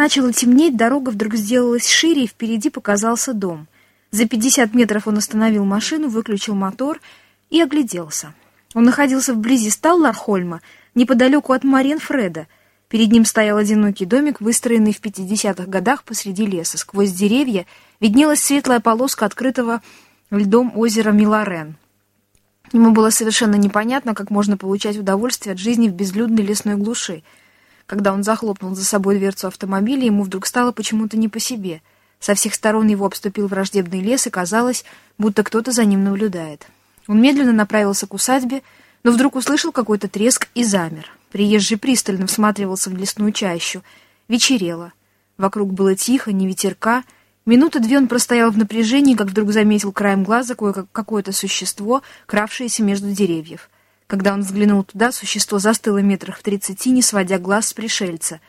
начало темнеть, дорога вдруг сделалась шире, и впереди показался дом. За 50 метров он остановил машину, выключил мотор и огляделся. Он находился вблизи Сталлархольма, неподалеку от Марин-Фреда. Перед ним стоял одинокий домик, выстроенный в 50-х годах посреди леса. Сквозь деревья виднелась светлая полоска открытого льдом озера Миларен. Ему было совершенно непонятно, как можно получать удовольствие от жизни в безлюдной лесной глуши. Когда он захлопнул за собой дверцу автомобиля, ему вдруг стало почему-то не по себе. Со всех сторон его обступил враждебный лес, и казалось, будто кто-то за ним наблюдает. Он медленно направился к усадьбе, но вдруг услышал какой-то треск и замер. Приезжий пристально всматривался в лесную чащу. Вечерело. Вокруг было тихо, ни ветерка. Минуты две он простоял в напряжении, как вдруг заметил краем глаза какое-то существо, кравшееся между деревьев. Когда он взглянул туда, существо застыло метрах в тридцати, не сводя глаз с пришельца.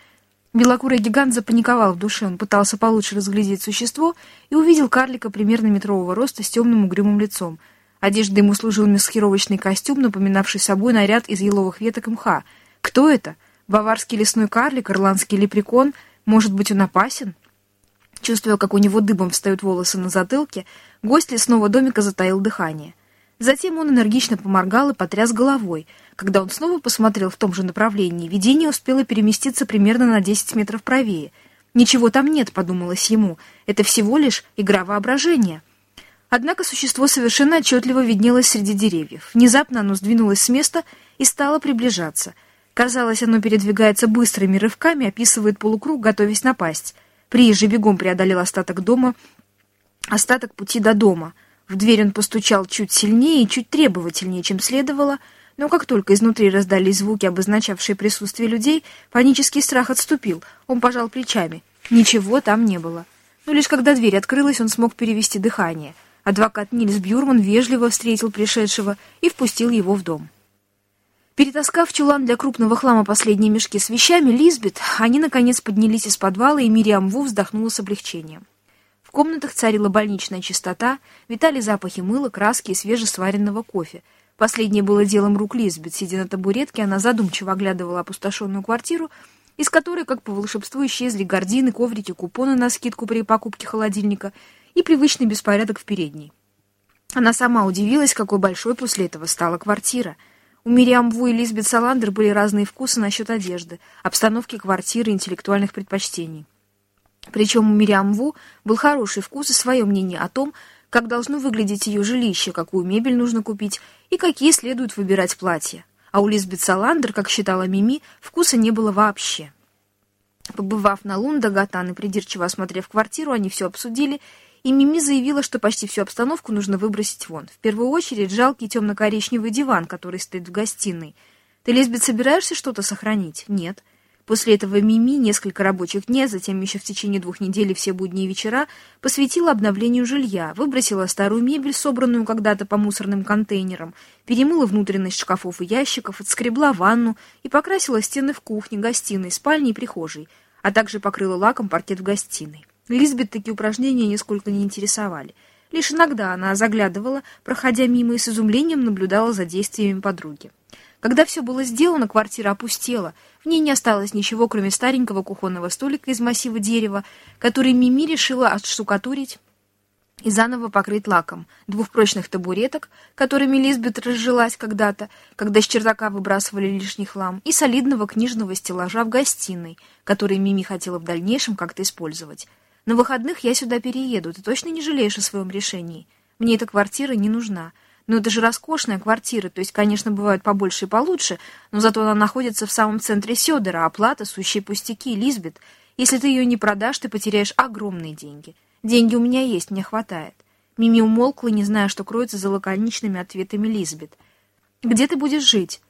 Белокурый гигант запаниковал в душе, он пытался получше разглядеть существо и увидел карлика примерно метрового роста с темным угрюмым лицом. Одежда ему служил маскировочный костюм, напоминавший собой наряд из еловых веток мха. Кто это? Баварский лесной карлик, ирландский лепрекон? Может быть, он опасен? Чувствуя, как у него дыбом встают волосы на затылке, гость лесного домика затаил дыхание. Затем он энергично поморгал и потряс головой. Когда он снова посмотрел в том же направлении, видение успело переместиться примерно на 10 метров правее. «Ничего там нет», — подумалось ему, — «это всего лишь игра воображения». Однако существо совершенно отчетливо виднелось среди деревьев. Внезапно оно сдвинулось с места и стало приближаться. Казалось, оно передвигается быстрыми рывками, описывает полукруг, готовясь напасть. Приезжий бегом преодолел остаток дома, остаток пути до дома — в дверь он постучал чуть сильнее и чуть требовательнее, чем следовало, но как только изнутри раздались звуки, обозначавшие присутствие людей, панический страх отступил. Он пожал плечами. Ничего там не было. Но лишь когда дверь открылась, он смог перевести дыхание. Адвокат Нильс Бюрман вежливо встретил пришедшего и впустил его в дом. Перетаскав чулан для крупного хлама последние мешки с вещами, Лизбет, они, наконец, поднялись из подвала, и Мириам Ву вздохнула с облегчением. В комнатах царила больничная чистота, витали запахи мыла, краски и свежесваренного кофе. Последнее было делом рук Лизбет. Сидя на табуретке, она задумчиво оглядывала опустошенную квартиру, из которой, как по волшебству, исчезли гардины, коврики, купоны на скидку при покупке холодильника и привычный беспорядок в передней. Она сама удивилась, какой большой после этого стала квартира. У Мириам Ву и Лизбет Саландер были разные вкусы насчет одежды, обстановки квартиры, интеллектуальных предпочтений. Причем у Мириам Ву был хороший вкус и свое мнение о том, как должно выглядеть ее жилище, какую мебель нужно купить и какие следует выбирать платья. А у Лизбет Саландер, как считала Мими, вкуса не было вообще. Побывав на Лундагатан и придирчиво осмотрев квартиру, они все обсудили, и Мими заявила, что почти всю обстановку нужно выбросить вон. В первую очередь жалкий темно-коричневый диван, который стоит в гостиной. Ты, Лизбет, собираешься что-то сохранить? Нет. После этого Мими несколько рабочих дней, а затем еще в течение двух недель все будни и вечера посвятила обновлению жилья, выбросила старую мебель, собранную когда-то по мусорным контейнерам, перемыла внутренность шкафов и ящиков, отскребла ванну и покрасила стены в кухне, гостиной, спальне и прихожей, а также покрыла лаком паркет в гостиной. Лизбет такие упражнения нисколько не интересовали. Лишь иногда она заглядывала, проходя мимо и с изумлением наблюдала за действиями подруги. Когда все было сделано, квартира опустела. В ней не осталось ничего, кроме старенького кухонного столика из массива дерева, который Мими решила отштукатурить и заново покрыть лаком, двух прочных табуреток, которыми Лизбет разжилась когда-то, когда с чердака выбрасывали лишний хлам, и солидного книжного стеллажа в гостиной, который Мими хотела в дальнейшем как-то использовать. На выходных я сюда перееду, ты точно не жалеешь о своем решении? Мне эта квартира не нужна. Но это же роскошная квартира, то есть, конечно, бывают побольше и получше, но зато она находится в самом центре Сёдора, оплата, сущие пустяки, Лизбет. Если ты ее не продашь, ты потеряешь огромные деньги. Деньги у меня есть, мне хватает. Мими умолкла, не зная, что кроется за лаконичными ответами Лизбет. «Где ты будешь жить?»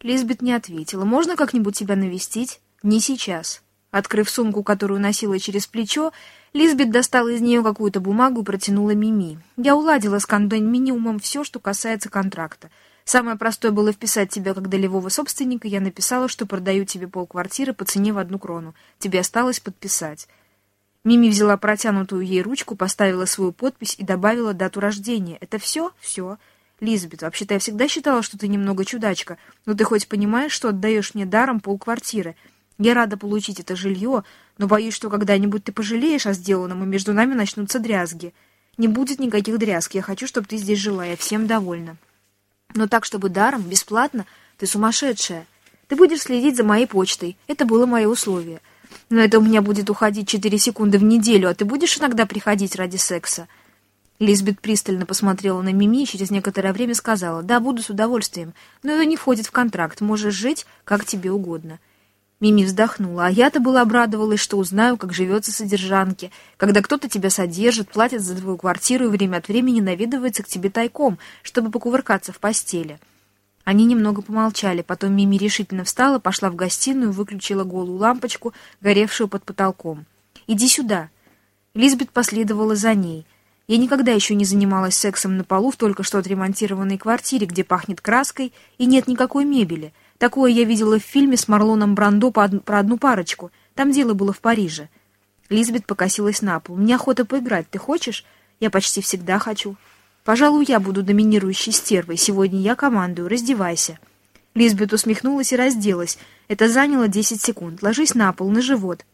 Лизбет не ответила. «Можно как-нибудь тебя навестить?» «Не сейчас». Открыв сумку, которую носила через плечо, Лизбет достала из нее какую-то бумагу и протянула Мими. «Я уладила с кондоминиумом все, что касается контракта. Самое простое было вписать тебя как долевого собственника. Я написала, что продаю тебе полквартиры по цене в одну крону. Тебе осталось подписать». Мими взяла протянутую ей ручку, поставила свою подпись и добавила дату рождения. «Это все? Все». «Лизбет, вообще-то я всегда считала, что ты немного чудачка, но ты хоть понимаешь, что отдаешь мне даром полквартиры?» Я рада получить это жилье, но боюсь, что когда-нибудь ты пожалеешь о сделанном, и между нами начнутся дрязги. Не будет никаких дрязг. Я хочу, чтобы ты здесь жила. Я всем довольна. Но так, чтобы даром, бесплатно, ты сумасшедшая. Ты будешь следить за моей почтой. Это было мое условие. Но это у меня будет уходить 4 секунды в неделю, а ты будешь иногда приходить ради секса?» Лизбет пристально посмотрела на Мими и через некоторое время сказала, «Да, буду с удовольствием, но это не входит в контракт, можешь жить, как тебе угодно». Мими вздохнула, а я-то была обрадовалась, что узнаю, как живется содержанке, когда кто-то тебя содержит, платит за твою квартиру и время от времени наведывается к тебе тайком, чтобы покувыркаться в постели. Они немного помолчали, потом Мими решительно встала, пошла в гостиную, выключила голую лампочку, горевшую под потолком. «Иди сюда». Лизбет последовала за ней. Я никогда еще не занималась сексом на полу в только что отремонтированной квартире, где пахнет краской и нет никакой мебели. Такое я видела в фильме с Марлоном Брандо про одну парочку. Там дело было в Париже. Лизбет покосилась на пол. «Мне охота поиграть. Ты хочешь?» «Я почти всегда хочу». Пожалуй, я буду доминирующей стервой. Сегодня я командую. Раздевайся. Лизбет усмехнулась и разделась. Это заняло десять секунд. Ложись на пол, на живот.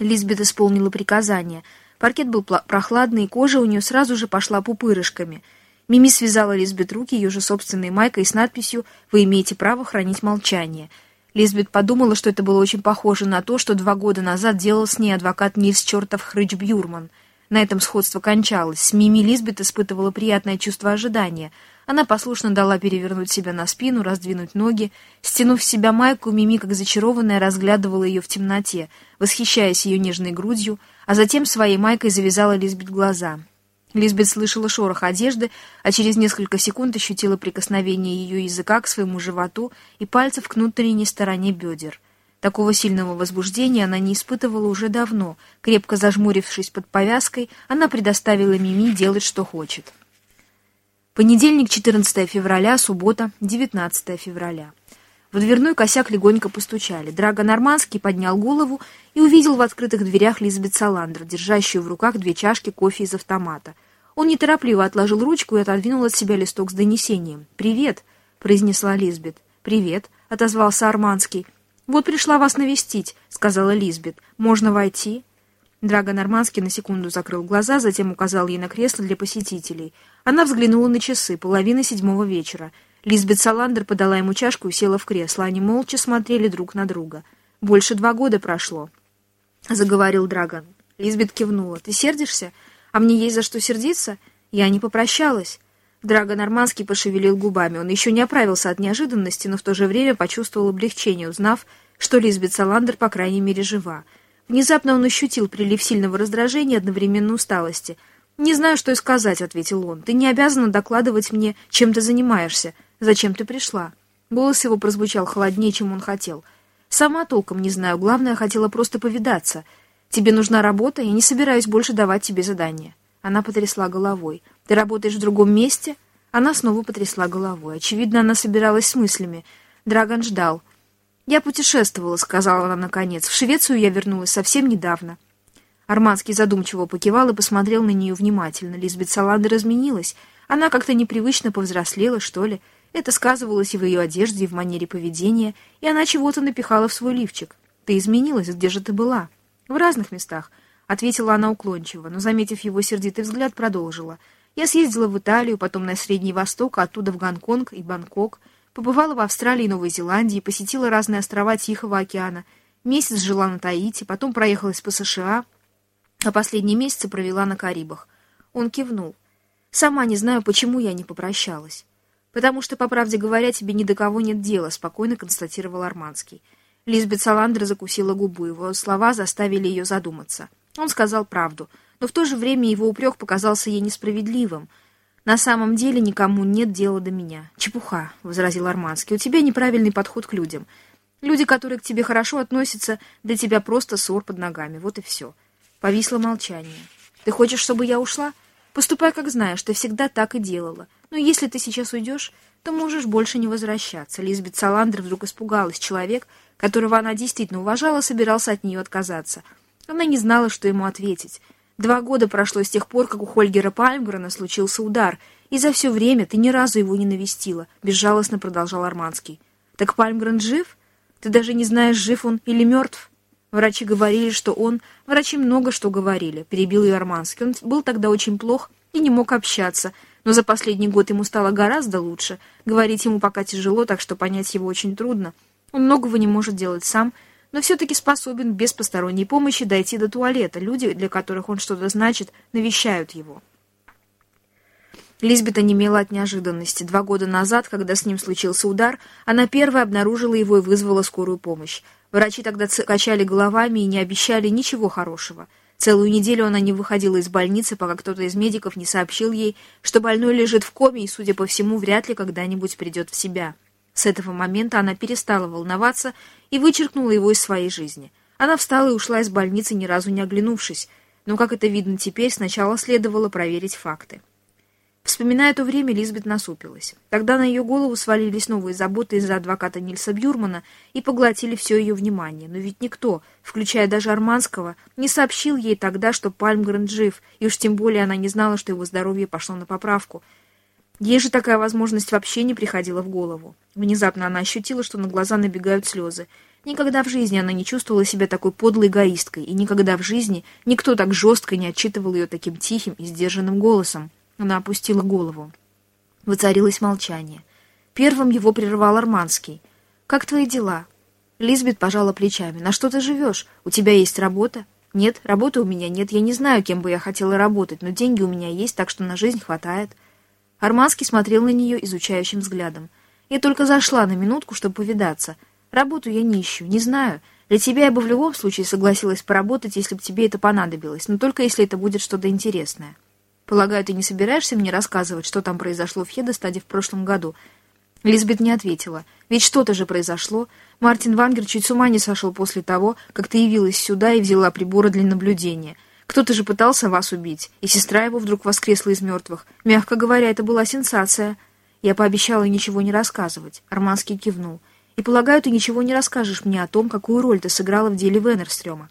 Лизбет исполнила приказание. Паркет был прохладный, и кожа у нее сразу же пошла пупырышками. Мими связала Лизбет руки ее же собственной майкой с надписью «Вы имеете право хранить молчание». Лизбет подумала, что это было очень похоже на то, что два года назад делал с ней адвокат Нильс Чертов Хрыч Бьюрман — на этом сходство кончалось. С Мими Лизбет испытывала приятное чувство ожидания. Она послушно дала перевернуть себя на спину, раздвинуть ноги. Стянув с себя майку, Мими, как зачарованная, разглядывала ее в темноте, восхищаясь ее нежной грудью, а затем своей майкой завязала Лизбет глаза. Лизбет слышала шорох одежды, а через несколько секунд ощутила прикосновение ее языка к своему животу и пальцев к внутренней стороне бедер. Такого сильного возбуждения она не испытывала уже давно. Крепко зажмурившись под повязкой, она предоставила Мими делать, что хочет. Понедельник, 14 февраля, суббота, 19 февраля. В дверной косяк легонько постучали. Драго Нормандский поднял голову и увидел в открытых дверях Лизбет Саландр, держащую в руках две чашки кофе из автомата. Он неторопливо отложил ручку и отодвинул от себя листок с донесением. «Привет», — произнесла Лизбет. «Привет», — отозвался Арманский. «Вот пришла вас навестить», — сказала Лизбет. «Можно войти?» Драго Нормандский на секунду закрыл глаза, затем указал ей на кресло для посетителей. Она взглянула на часы, половина седьмого вечера. Лизбет Саландер подала ему чашку и села в кресло. Они молча смотрели друг на друга. «Больше два года прошло», — заговорил Драгон. Лизбет кивнула. «Ты сердишься? А мне есть за что сердиться? Я не попрощалась». Драго Нормандский пошевелил губами. Он еще не оправился от неожиданности, но в то же время почувствовал облегчение, узнав, что Лизбет Саландер, по крайней мере, жива. Внезапно он ощутил прилив сильного раздражения и одновременно усталости. «Не знаю, что и сказать», — ответил он. «Ты не обязана докладывать мне, чем ты занимаешься. Зачем ты пришла?» Голос его прозвучал холоднее, чем он хотел. «Сама толком не знаю. Главное, хотела просто повидаться. Тебе нужна работа, я не собираюсь больше давать тебе задания». Она потрясла головой. «Ты работаешь в другом месте?» Она снова потрясла головой. Очевидно, она собиралась с мыслями. Драгон ждал. «Я путешествовала», — сказала она наконец. «В Швецию я вернулась совсем недавно». Арманский задумчиво покивал и посмотрел на нее внимательно. Лизбет Саландер изменилась. Она как-то непривычно повзрослела, что ли. Это сказывалось и в ее одежде, и в манере поведения, и она чего-то напихала в свой лифчик. «Ты изменилась, где же ты была?» «В разных местах. — ответила она уклончиво, но, заметив его сердитый взгляд, продолжила. «Я съездила в Италию, потом на Средний Восток, а оттуда в Гонконг и Бангкок, побывала в Австралии и Новой Зеландии, посетила разные острова Тихого океана, месяц жила на Таити, потом проехалась по США, а последние месяцы провела на Карибах». Он кивнул. «Сама не знаю, почему я не попрощалась». «Потому что, по правде говоря, тебе ни до кого нет дела», — спокойно констатировал Арманский. Лизбет Саландра закусила губу, его слова заставили ее задуматься. Он сказал правду, но в то же время его упрек показался ей несправедливым. «На самом деле никому нет дела до меня». «Чепуха», — возразил Арманский, — «у тебя неправильный подход к людям. Люди, которые к тебе хорошо относятся, для тебя просто ссор под ногами. Вот и все». Повисло молчание. «Ты хочешь, чтобы я ушла? Поступай, как знаешь, ты всегда так и делала. Но если ты сейчас уйдешь, то можешь больше не возвращаться». Лизбет Саландер вдруг испугалась. Человек, которого она действительно уважала, собирался от нее отказаться — она не знала, что ему ответить. Два года прошло с тех пор, как у Хольгера Пальмгрена случился удар, и за все время ты ни разу его не навестила, — безжалостно продолжал Арманский. Так Пальмгрен жив? Ты даже не знаешь, жив он или мертв. Врачи говорили, что он... Врачи много что говорили, перебил ее Арманский. Он был тогда очень плох и не мог общаться, но за последний год ему стало гораздо лучше. Говорить ему пока тяжело, так что понять его очень трудно. Он многого не может делать сам, но все-таки способен без посторонней помощи дойти до туалета. Люди, для которых он что-то значит, навещают его. Лизбет онемела от неожиданности. Два года назад, когда с ним случился удар, она первая обнаружила его и вызвала скорую помощь. Врачи тогда качали головами и не обещали ничего хорошего. Целую неделю она не выходила из больницы, пока кто-то из медиков не сообщил ей, что больной лежит в коме и, судя по всему, вряд ли когда-нибудь придет в себя. С этого момента она перестала волноваться и вычеркнула его из своей жизни. Она встала и ушла из больницы, ни разу не оглянувшись, но, как это видно теперь, сначала следовало проверить факты. Вспоминая то время, Лизбет насупилась. Тогда на ее голову свалились новые заботы из-за адвоката Нильса Бюрмана и поглотили все ее внимание. Но ведь никто, включая даже Арманского, не сообщил ей тогда, что Пальмгрен жив, и уж тем более она не знала, что его здоровье пошло на поправку. Ей же такая возможность вообще не приходила в голову. Внезапно она ощутила, что на глаза набегают слезы. Никогда в жизни она не чувствовала себя такой подлой эгоисткой, и никогда в жизни никто так жестко не отчитывал ее таким тихим и сдержанным голосом. Она опустила голову. Воцарилось молчание. Первым его прервал Арманский. «Как твои дела?» Лизбет пожала плечами. «На что ты живешь? У тебя есть работа?» «Нет, работы у меня нет. Я не знаю, кем бы я хотела работать, но деньги у меня есть, так что на жизнь хватает». Арманский смотрел на нее изучающим взглядом. «Я только зашла на минутку, чтобы повидаться. Работу я не ищу, не знаю. Для тебя я бы в любом случае согласилась поработать, если бы тебе это понадобилось, но только если это будет что-то интересное». Полагаю, ты не собираешься мне рассказывать, что там произошло в Хедестаде в прошлом году?» Лизбет не ответила. «Ведь что-то же произошло. Мартин Вангер чуть с ума не сошел после того, как ты явилась сюда и взяла приборы для наблюдения. Кто-то же пытался вас убить, и сестра его вдруг воскресла из мертвых. Мягко говоря, это была сенсация. Я пообещала ничего не рассказывать. Арманский кивнул. И полагаю, ты ничего не расскажешь мне о том, какую роль ты сыграла в деле Венерстрёма.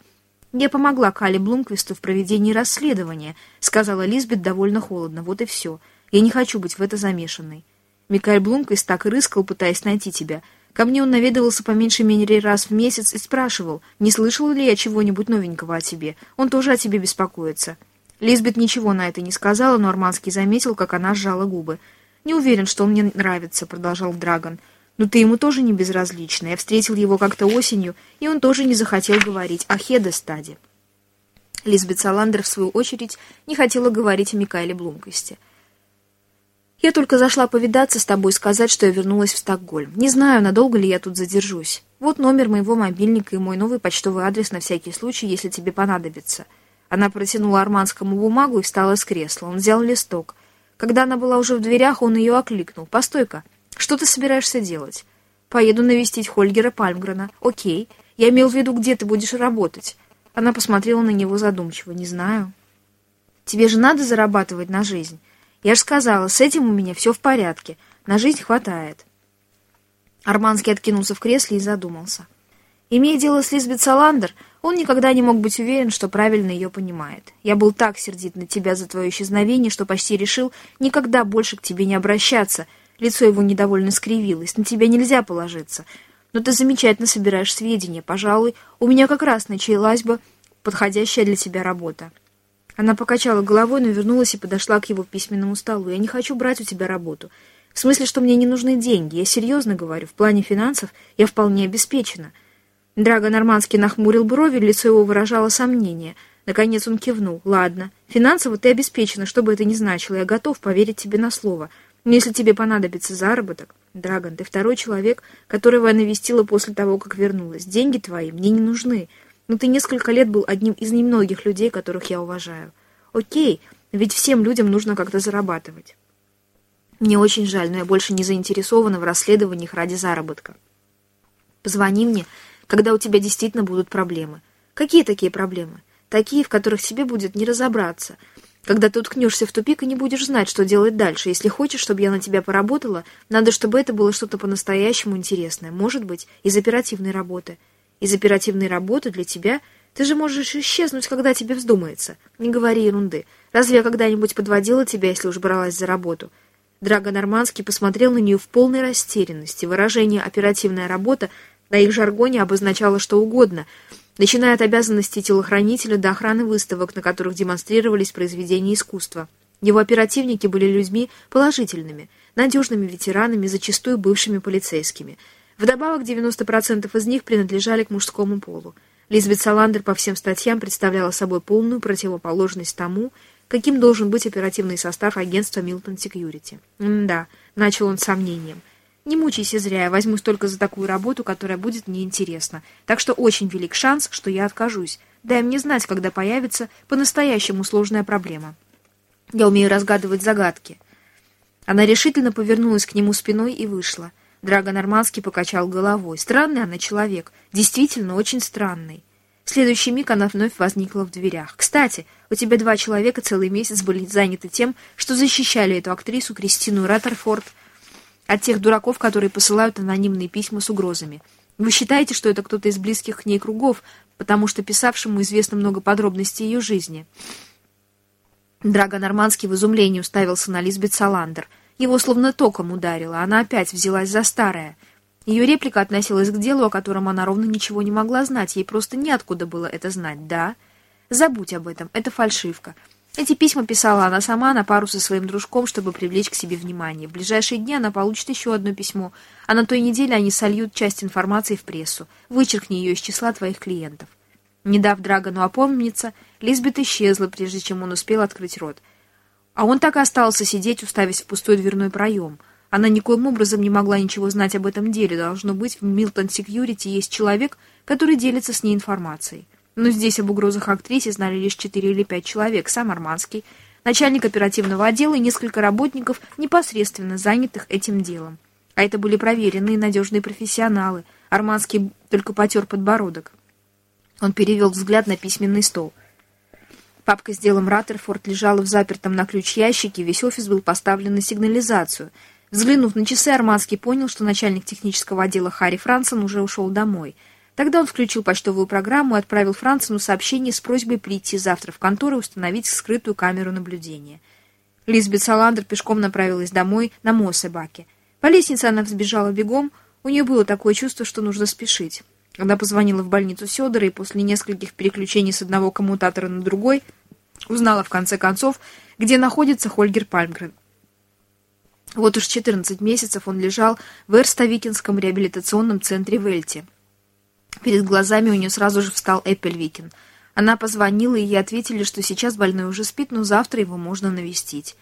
«Я помогла Кале Блумквисту в проведении расследования», — сказала Лизбет довольно холодно. «Вот и все. Я не хочу быть в это замешанной». Микаэль Блумквист так и рыскал, пытаясь найти тебя. Ко мне он наведывался по меньшей мере раз в месяц и спрашивал, не слышал ли я чего-нибудь новенького о тебе. Он тоже о тебе беспокоится. Лизбет ничего на это не сказала, но Арманский заметил, как она сжала губы. «Не уверен, что он мне нравится», — продолжал Драгон. Но ты ему тоже не безразлична. Я встретил его как-то осенью, и он тоже не захотел говорить о Хедестаде. Лизбет Саландер, в свою очередь, не хотела говорить о Микаэле Блумкости. «Я только зашла повидаться с тобой и сказать, что я вернулась в Стокгольм. Не знаю, надолго ли я тут задержусь. Вот номер моего мобильника и мой новый почтовый адрес на всякий случай, если тебе понадобится». Она протянула Арманскому бумагу и встала с кресла. Он взял листок. Когда она была уже в дверях, он ее окликнул. «Постой-ка!» Что ты собираешься делать? Поеду навестить Хольгера Пальмгрена. Окей. Я имел в виду, где ты будешь работать. Она посмотрела на него задумчиво. Не знаю. Тебе же надо зарабатывать на жизнь. Я же сказала, с этим у меня все в порядке. На жизнь хватает. Арманский откинулся в кресле и задумался. Имея дело с Лизбет Саландер, он никогда не мог быть уверен, что правильно ее понимает. Я был так сердит на тебя за твое исчезновение, что почти решил никогда больше к тебе не обращаться — Лицо его недовольно скривилось. «На тебя нельзя положиться. Но ты замечательно собираешь сведения. Пожалуй, у меня как раз началась бы подходящая для тебя работа». Она покачала головой, но вернулась и подошла к его письменному столу. «Я не хочу брать у тебя работу. В смысле, что мне не нужны деньги. Я серьезно говорю. В плане финансов я вполне обеспечена». Драго Нормандский нахмурил брови, лицо его выражало сомнение. Наконец он кивнул. «Ладно, финансово ты обеспечена, что бы это ни значило. Я готов поверить тебе на слово. Но если тебе понадобится заработок, Драгон, ты второй человек, которого я навестила после того, как вернулась. Деньги твои мне не нужны. Но ты несколько лет был одним из немногих людей, которых я уважаю. Окей, ведь всем людям нужно как-то зарабатывать. Мне очень жаль, но я больше не заинтересована в расследованиях ради заработка. Позвони мне, когда у тебя действительно будут проблемы. Какие такие проблемы? Такие, в которых тебе будет не разобраться — когда ты уткнешься в тупик и не будешь знать, что делать дальше. Если хочешь, чтобы я на тебя поработала, надо, чтобы это было что-то по-настоящему интересное. Может быть, из оперативной работы. Из оперативной работы для тебя ты же можешь исчезнуть, когда тебе вздумается. Не говори ерунды. Разве я когда-нибудь подводила тебя, если уж бралась за работу?» Драго Нормандский посмотрел на нее в полной растерянности. Выражение «оперативная работа» На их жаргоне обозначало что угодно, начиная от обязанностей телохранителя до охраны выставок, на которых демонстрировались произведения искусства. Его оперативники были людьми положительными, надежными ветеранами, зачастую бывшими полицейскими. Вдобавок 90% из них принадлежали к мужскому полу. Лизбет Саландер по всем статьям представляла собой полную противоположность тому, каким должен быть оперативный состав агентства Milton Security. «Да», — начал он с сомнением, — не мучайся зря, я возьмусь только за такую работу, которая будет мне интересна. Так что очень велик шанс, что я откажусь. Дай мне знать, когда появится по-настоящему сложная проблема. Я умею разгадывать загадки. Она решительно повернулась к нему спиной и вышла. Драго Нормандский покачал головой. Странный она человек. Действительно, очень странный. В следующий миг она вновь возникла в дверях. «Кстати, у тебя два человека целый месяц были заняты тем, что защищали эту актрису Кристину Раттерфорд, от тех дураков, которые посылают анонимные письма с угрозами. Вы считаете, что это кто-то из близких к ней кругов, потому что писавшему известно много подробностей ее жизни. Драго Нормандский в изумлении уставился на Лизбет Саландер. Его словно током ударило, она опять взялась за старое. Ее реплика относилась к делу, о котором она ровно ничего не могла знать, ей просто неоткуда было это знать, да? Забудь об этом, это фальшивка. Эти письма писала она сама на пару со своим дружком, чтобы привлечь к себе внимание. В ближайшие дни она получит еще одно письмо, а на той неделе они сольют часть информации в прессу. Вычеркни ее из числа твоих клиентов. Не дав Драгону опомниться, Лизбет исчезла, прежде чем он успел открыть рот. А он так и остался сидеть, уставясь в пустой дверной проем. Она никоим образом не могла ничего знать об этом деле. Должно быть, в Милтон Секьюрити есть человек, который делится с ней информацией. Но здесь об угрозах актрисе знали лишь четыре или пять человек, сам Арманский, начальник оперативного отдела и несколько работников, непосредственно занятых этим делом. А это были проверенные надежные профессионалы. Арманский только потер подбородок. Он перевел взгляд на письменный стол. Папка с делом Раттерфорд лежала в запертом на ключ ящике, весь офис был поставлен на сигнализацию. Взглянув на часы, Арманский понял, что начальник технического отдела Харри Франсон уже ушел домой — Тогда он включил почтовую программу и отправил Францину сообщение с просьбой прийти завтра в контору и установить скрытую камеру наблюдения. Лизбет Саландер пешком направилась домой на Моссебаке. По лестнице она взбежала бегом, у нее было такое чувство, что нужно спешить. Она позвонила в больницу Сёдора и после нескольких переключений с одного коммутатора на другой узнала в конце концов, где находится Хольгер Пальмгрен. Вот уж 14 месяцев он лежал в Эрставикинском реабилитационном центре Вельте. Перед глазами у нее сразу же встал Эппельвикин. Она позвонила, и ей ответили, что сейчас больной уже спит, но завтра его можно навестить.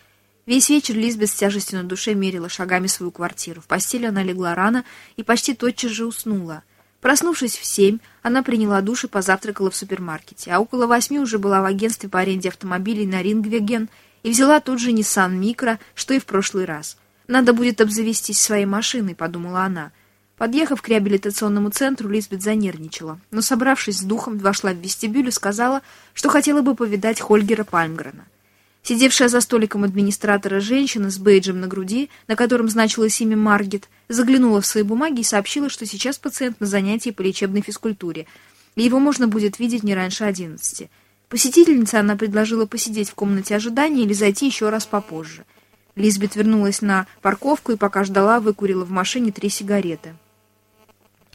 Весь вечер Лизбет с тяжестью на душе мерила шагами свою квартиру. В постели она легла рано и почти тотчас же уснула. Проснувшись в семь, она приняла душ и позавтракала в супермаркете, а около восьми уже была в агентстве по аренде автомобилей на Рингвеген и взяла тот же Nissan Micro, что и в прошлый раз. «Надо будет обзавестись своей машиной», — подумала она, — Подъехав к реабилитационному центру, Лизбет занервничала, но, собравшись с духом, вошла в вестибюль и сказала, что хотела бы повидать Хольгера Пальмгрена. Сидевшая за столиком администратора женщина с бейджем на груди, на котором значилось имя Маргет, заглянула в свои бумаги и сообщила, что сейчас пациент на занятии по лечебной физкультуре, и его можно будет видеть не раньше одиннадцати. Посетительнице она предложила посидеть в комнате ожидания или зайти еще раз попозже. Лизбет вернулась на парковку и пока ждала, выкурила в машине три сигареты.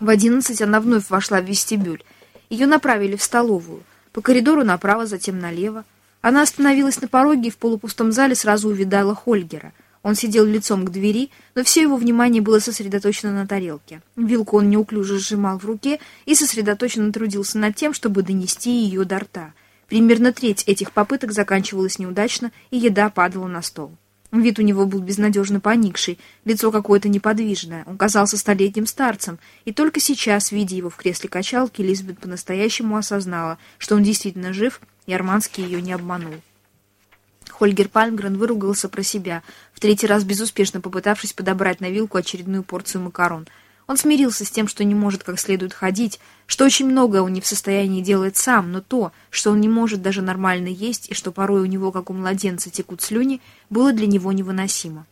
В одиннадцать она вновь вошла в вестибюль. Ее направили в столовую. По коридору направо, затем налево. Она остановилась на пороге и в полупустом зале сразу увидала Хольгера. Он сидел лицом к двери, но все его внимание было сосредоточено на тарелке. Вилку он неуклюже сжимал в руке и сосредоточенно трудился над тем, чтобы донести ее до рта. Примерно треть этих попыток заканчивалась неудачно, и еда падала на стол. Вид у него был безнадежно поникший, лицо какое-то неподвижное. Он казался столетним старцем, и только сейчас, видя его в кресле качалки, Лизбет по-настоящему осознала, что он действительно жив, и Арманский ее не обманул. Хольгер Пальмгрен выругался про себя, в третий раз безуспешно попытавшись подобрать на вилку очередную порцию макарон — он смирился с тем, что не может как следует ходить, что очень многое он не в состоянии делать сам, но то, что он не может даже нормально есть и что порой у него, как у младенца, текут слюни, было для него невыносимо.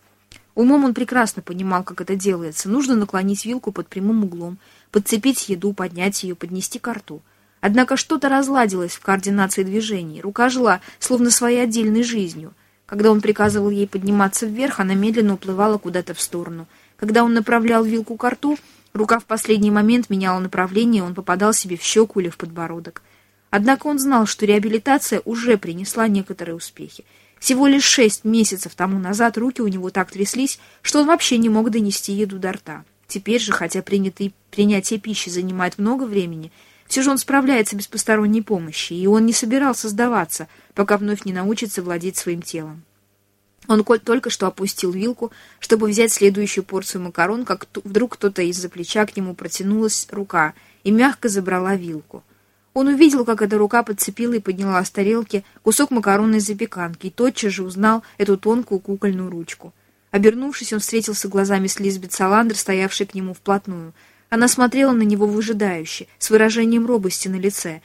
Умом он прекрасно понимал, как это делается. Нужно наклонить вилку под прямым углом, подцепить еду, поднять ее, поднести ко рту. Однако что-то разладилось в координации движений. Рука жила, словно своей отдельной жизнью. Когда он приказывал ей подниматься вверх, она медленно уплывала куда-то в сторону — когда он направлял вилку к рту, Рука в последний момент меняла направление, он попадал себе в щеку или в подбородок. Однако он знал, что реабилитация уже принесла некоторые успехи. Всего лишь шесть месяцев тому назад руки у него так тряслись, что он вообще не мог донести еду до рта. Теперь же, хотя принятый, принятие пищи занимает много времени, все же он справляется без посторонней помощи, и он не собирался сдаваться, пока вновь не научится владеть своим телом. Он только что опустил вилку, чтобы взять следующую порцию макарон, как вдруг кто-то из-за плеча к нему протянулась рука и мягко забрала вилку. Он увидел, как эта рука подцепила и подняла с тарелки кусок макаронной запеканки и тотчас же узнал эту тонкую кукольную ручку. Обернувшись, он встретился глазами с Лизбет Саландр, стоявшей к нему вплотную. Она смотрела на него выжидающе, с выражением робости на лице.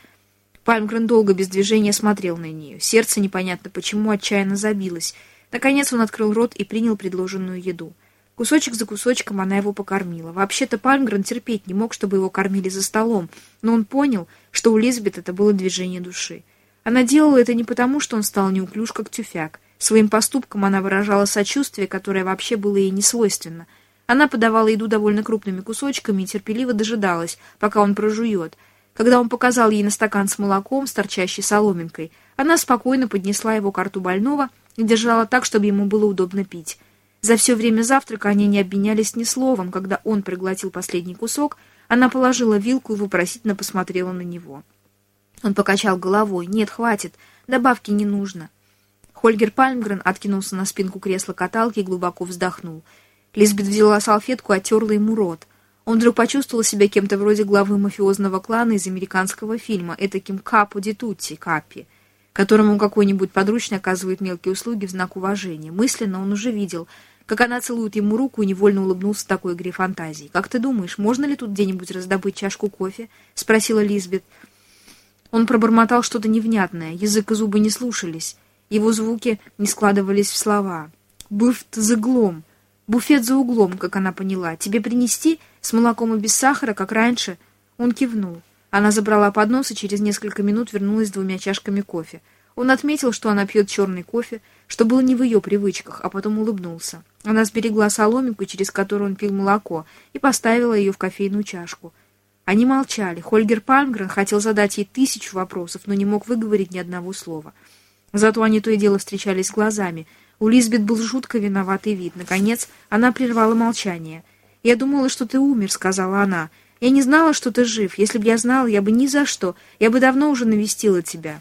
Пальмгрен долго без движения смотрел на нее. Сердце непонятно почему отчаянно забилось. Наконец он открыл рот и принял предложенную еду. Кусочек за кусочком она его покормила. Вообще-то Пальмгрен терпеть не мог, чтобы его кормили за столом, но он понял, что у Лизбет это было движение души. Она делала это не потому, что он стал неуклюж, как тюфяк. Своим поступком она выражала сочувствие, которое вообще было ей не свойственно. Она подавала еду довольно крупными кусочками и терпеливо дожидалась, пока он прожует. Когда он показал ей на стакан с молоком, с торчащей соломинкой, она спокойно поднесла его к рту больного и держала так, чтобы ему было удобно пить. За все время завтрака они не обменялись ни словом. Когда он проглотил последний кусок, она положила вилку и вопросительно посмотрела на него. Он покачал головой. «Нет, хватит. Добавки не нужно». Хольгер Пальмгрен откинулся на спинку кресла-каталки и глубоко вздохнул. Лизбет взяла салфетку и оттерла ему рот. Он вдруг почувствовал себя кем-то вроде главы мафиозного клана из американского фильма, этаким капо ди тутти, капи, которому какой-нибудь подручный оказывает мелкие услуги в знак уважения. Мысленно он уже видел, как она целует ему руку и невольно улыбнулся такой игре фантазии. «Как ты думаешь, можно ли тут где-нибудь раздобыть чашку кофе?» — спросила Лизбет. Он пробормотал что-то невнятное, язык и зубы не слушались, его звуки не складывались в слова. «Буфт за углом», «Буфет за углом», как она поняла. «Тебе принести? С молоком и без сахара, как раньше?» Он кивнул. Она забрала поднос и через несколько минут вернулась с двумя чашками кофе. Он отметил, что она пьет черный кофе, что было не в ее привычках, а потом улыбнулся. Она сберегла соломинку, через которую он пил молоко, и поставила ее в кофейную чашку. Они молчали. Хольгер Пальмгрен хотел задать ей тысячу вопросов, но не мог выговорить ни одного слова. Зато они то и дело встречались глазами. У Лизбет был жутко виноватый вид. Наконец, она прервала молчание. «Я думала, что ты умер», — сказала она. «Я не знала, что ты жив. Если бы я знала, я бы ни за что. Я бы давно уже навестила тебя».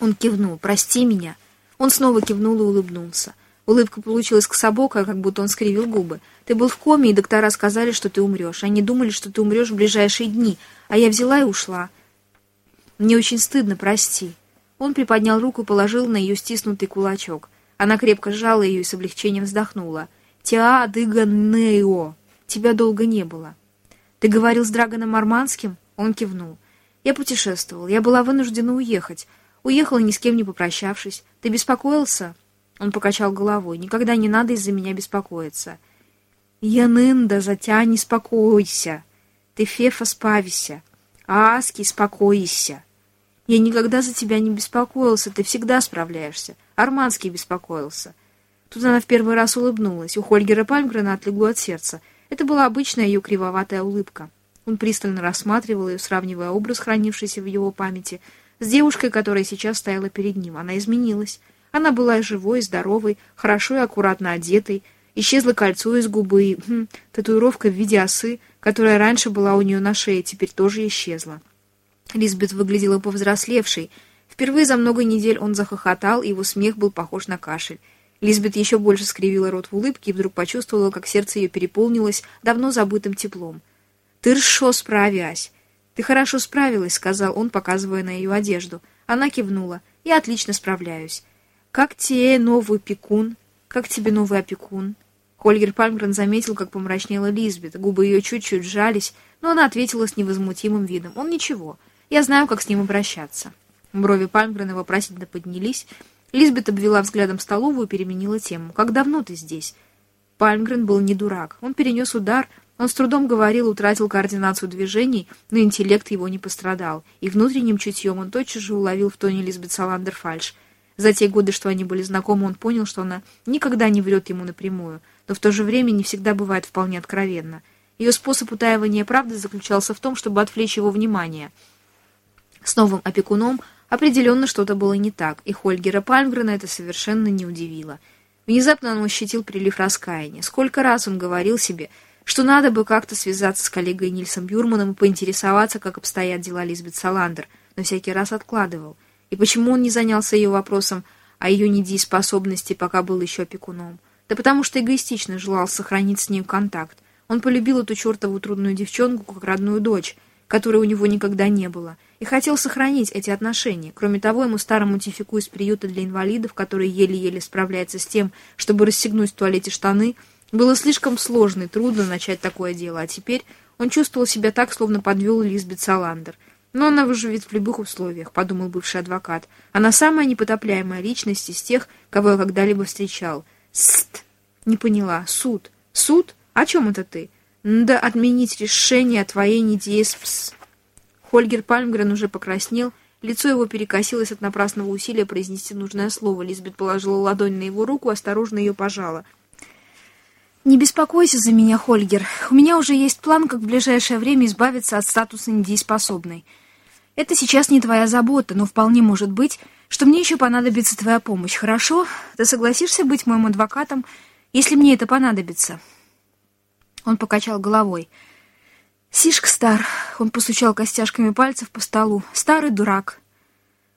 Он кивнул. «Прости меня». Он снова кивнул и улыбнулся. Улыбка получилась кособокая, как будто он скривил губы. Ты был в коме, и доктора сказали, что ты умрешь. Они думали, что ты умрешь в ближайшие дни, а я взяла и ушла. Мне очень стыдно, прости. Он приподнял руку и положил на ее стиснутый кулачок. Она крепко сжала ее и с облегчением вздохнула. «Тиа дыга нео! Тебя долго не было». «Ты говорил с Драгоном Арманским?» Он кивнул. «Я путешествовал. Я была вынуждена уехать. Уехала, ни с кем не попрощавшись. Ты беспокоился?» Он покачал головой. «Никогда не надо из-за меня беспокоиться». «Янында, затя не спокойся. Ты, Фефа, спавися. Аски, спокойся. Я никогда за тебя не беспокоился, ты всегда справляешься. Арманский беспокоился». Тут она в первый раз улыбнулась. У Хольгера Пальмгрена отлегло от сердца. Это была обычная ее кривоватая улыбка. Он пристально рассматривал ее, сравнивая образ, хранившийся в его памяти, с девушкой, которая сейчас стояла перед ним. Она изменилась. Она была живой, здоровой, хорошо и аккуратно одетой. Исчезло кольцо из губы и хм, татуировка в виде осы, которая раньше была у нее на шее, теперь тоже исчезла. Лизбет выглядела повзрослевшей. Впервые за много недель он захохотал, и его смех был похож на кашель. Лизбет еще больше скривила рот в улыбке и вдруг почувствовала, как сердце ее переполнилось давно забытым теплом. «Ты ршо справясь!» «Ты хорошо справилась», — сказал он, показывая на ее одежду. Она кивнула. «Я отлично справляюсь». «Как тебе новый пекун? Как тебе новый опекун?» Хольгер Пальмгрен заметил, как помрачнела Лизбет. Губы ее чуть-чуть сжались, но она ответила с невозмутимым видом. «Он ничего. Я знаю, как с ним обращаться». Брови Пальмгрена вопросительно поднялись. Лизбет обвела взглядом столовую и переменила тему. «Как давно ты здесь?» Пальмгрен был не дурак. Он перенес удар, он с трудом говорил, утратил координацию движений, но интеллект его не пострадал, и внутренним чутьем он тотчас же уловил в тоне Лизбет Саландер фальшь. За те годы, что они были знакомы, он понял, что она никогда не врет ему напрямую, но в то же время не всегда бывает вполне откровенно. Ее способ утаивания правды заключался в том, чтобы отвлечь его внимание. С новым опекуном определенно что-то было не так, и Хольгера Пальмгрена это совершенно не удивило. Внезапно он ощутил прилив раскаяния. Сколько раз он говорил себе, что надо бы как-то связаться с коллегой Нильсом Бюрманом и поинтересоваться, как обстоят дела Лизбет Саландер, но всякий раз откладывал. И почему он не занялся ее вопросом о ее недееспособности, пока был еще опекуном? Да потому что эгоистично желал сохранить с ней контакт. Он полюбил эту чертову трудную девчонку как родную дочь, которой у него никогда не было, и хотел сохранить эти отношения. Кроме того, ему старому тифику из приюта для инвалидов, который еле-еле справляется с тем, чтобы расстегнуть в туалете штаны, было слишком сложно и трудно начать такое дело, а теперь он чувствовал себя так, словно подвел Лизбет Саландер. Но она выживет в любых условиях, подумал бывший адвокат. Она самая непотопляемая личность из тех, кого я когда-либо встречал. Ст! Не поняла. Суд. Суд? «О чем это ты?» «Да отменить решение о твоей недееспс...» Хольгер Пальмгрен уже покраснел, лицо его перекосилось от напрасного усилия произнести нужное слово. Лизбет положила ладонь на его руку, осторожно ее пожала. «Не беспокойся за меня, Хольгер. У меня уже есть план, как в ближайшее время избавиться от статуса недееспособной. Это сейчас не твоя забота, но вполне может быть, что мне еще понадобится твоя помощь, хорошо? Ты согласишься быть моим адвокатом, если мне это понадобится?» Он покачал головой. «Сишка стар», — он постучал костяшками пальцев по столу. «Старый дурак».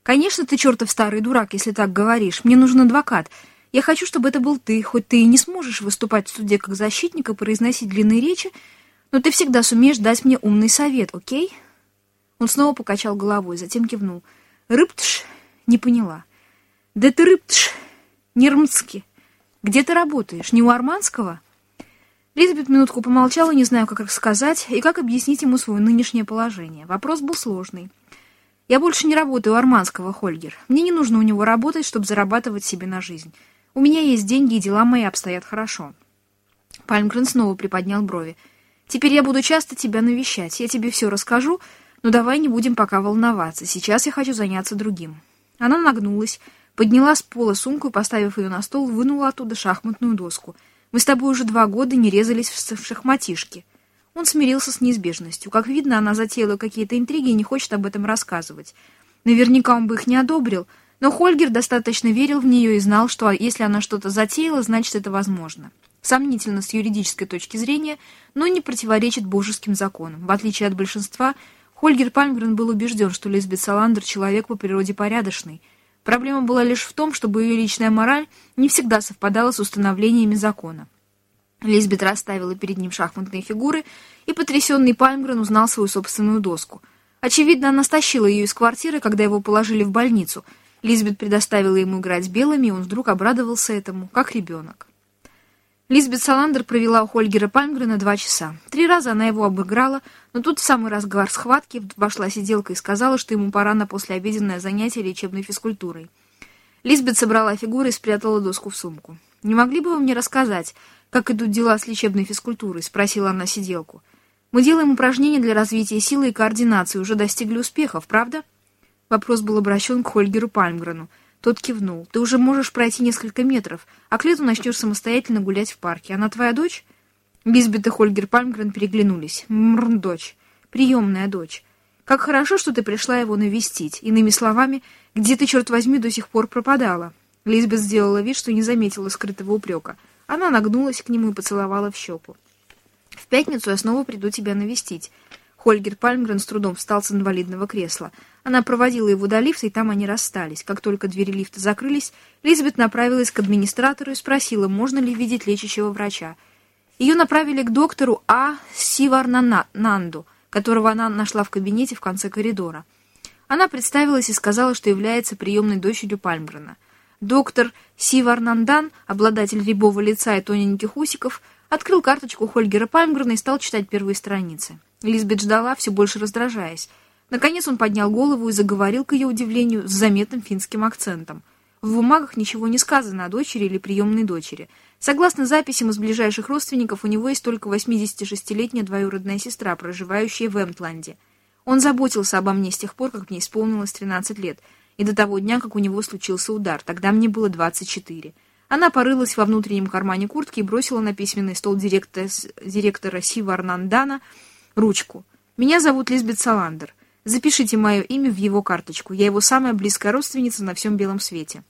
«Конечно, ты чертов старый дурак, если так говоришь. Мне нужен адвокат. Я хочу, чтобы это был ты, хоть ты и не сможешь выступать в суде как защитник и произносить длинные речи, но ты всегда сумеешь дать мне умный совет, окей?» Он снова покачал головой, затем кивнул. «Рыбтш?» Не поняла. «Да ты рыбтш, не рмцки. Где ты работаешь? Не у Арманского?» Лизбет минутку помолчала, не знаю, как рассказать и как объяснить ему свое нынешнее положение. Вопрос был сложный. «Я больше не работаю у Арманского, Хольгер. Мне не нужно у него работать, чтобы зарабатывать себе на жизнь. У меня есть деньги, и дела мои обстоят хорошо». Пальмгрен снова приподнял брови. «Теперь я буду часто тебя навещать. Я тебе все расскажу, но давай не будем пока волноваться. Сейчас я хочу заняться другим». Она нагнулась, подняла с пола сумку и, поставив ее на стол, вынула оттуда шахматную доску — мы с тобой уже два года не резались в шахматишки». Он смирился с неизбежностью. Как видно, она затеяла какие-то интриги и не хочет об этом рассказывать. Наверняка он бы их не одобрил, но Хольгер достаточно верил в нее и знал, что если она что-то затеяла, значит, это возможно. Сомнительно с юридической точки зрения, но не противоречит божеским законам. В отличие от большинства, Хольгер Пальмгрен был убежден, что Лизбет Саландер человек по природе порядочный – Проблема была лишь в том, чтобы ее личная мораль не всегда совпадала с установлениями закона. Лизбет расставила перед ним шахматные фигуры, и потрясенный Пальмгрен узнал свою собственную доску. Очевидно, она стащила ее из квартиры, когда его положили в больницу. Лизбет предоставила ему играть белыми, и он вдруг обрадовался этому, как ребенок. Лизбет Саландер провела у Хольгера Пальмгрена два часа. Три раза она его обыграла, но тут в самый разгар схватки вошла сиделка и сказала, что ему пора на послеобеденное занятие лечебной физкультурой. Лизбет собрала фигуры и спрятала доску в сумку. «Не могли бы вы мне рассказать, как идут дела с лечебной физкультурой?» — спросила она сиделку. «Мы делаем упражнения для развития силы и координации, уже достигли успехов, правда?» Вопрос был обращен к Хольгеру Пальмгрену. Тот кивнул. «Ты уже можешь пройти несколько метров, а к лету начнешь самостоятельно гулять в парке. Она твоя дочь?» Лизбет и Хольгер Пальмгрен переглянулись. «Мрн, дочь. Приемная дочь. Как хорошо, что ты пришла его навестить. Иными словами, где ты, черт возьми, до сих пор пропадала?» Лизбет сделала вид, что не заметила скрытого упрека. Она нагнулась к нему и поцеловала в щеку. «В пятницу я снова приду тебя навестить». Хольгер Пальмгрен с трудом встал с инвалидного кресла. Она проводила его до лифта, и там они расстались. Как только двери лифта закрылись, Лизбет направилась к администратору и спросила, можно ли видеть лечащего врача. Ее направили к доктору А. Сиварнананду, которого она нашла в кабинете в конце коридора. Она представилась и сказала, что является приемной дочерью Пальмгрена. Доктор Сиварнандан, обладатель рябого лица и тоненьких усиков, открыл карточку Хольгера Пальмгрена и стал читать первые страницы. Лизбет ждала, все больше раздражаясь. Наконец он поднял голову и заговорил, к ее удивлению, с заметным финским акцентом. В бумагах ничего не сказано о дочери или приемной дочери. Согласно записям из ближайших родственников, у него есть только 86-летняя двоюродная сестра, проживающая в Эмтланде. Он заботился обо мне с тех пор, как мне исполнилось 13 лет, и до того дня, как у него случился удар. Тогда мне было 24. Она порылась во внутреннем кармане куртки и бросила на письменный стол директора, директора Сива Арнандана ручку. «Меня зовут Лизбет Саландер. Запишите мое имя в его карточку. Я его самая близкая родственница на всем белом свете».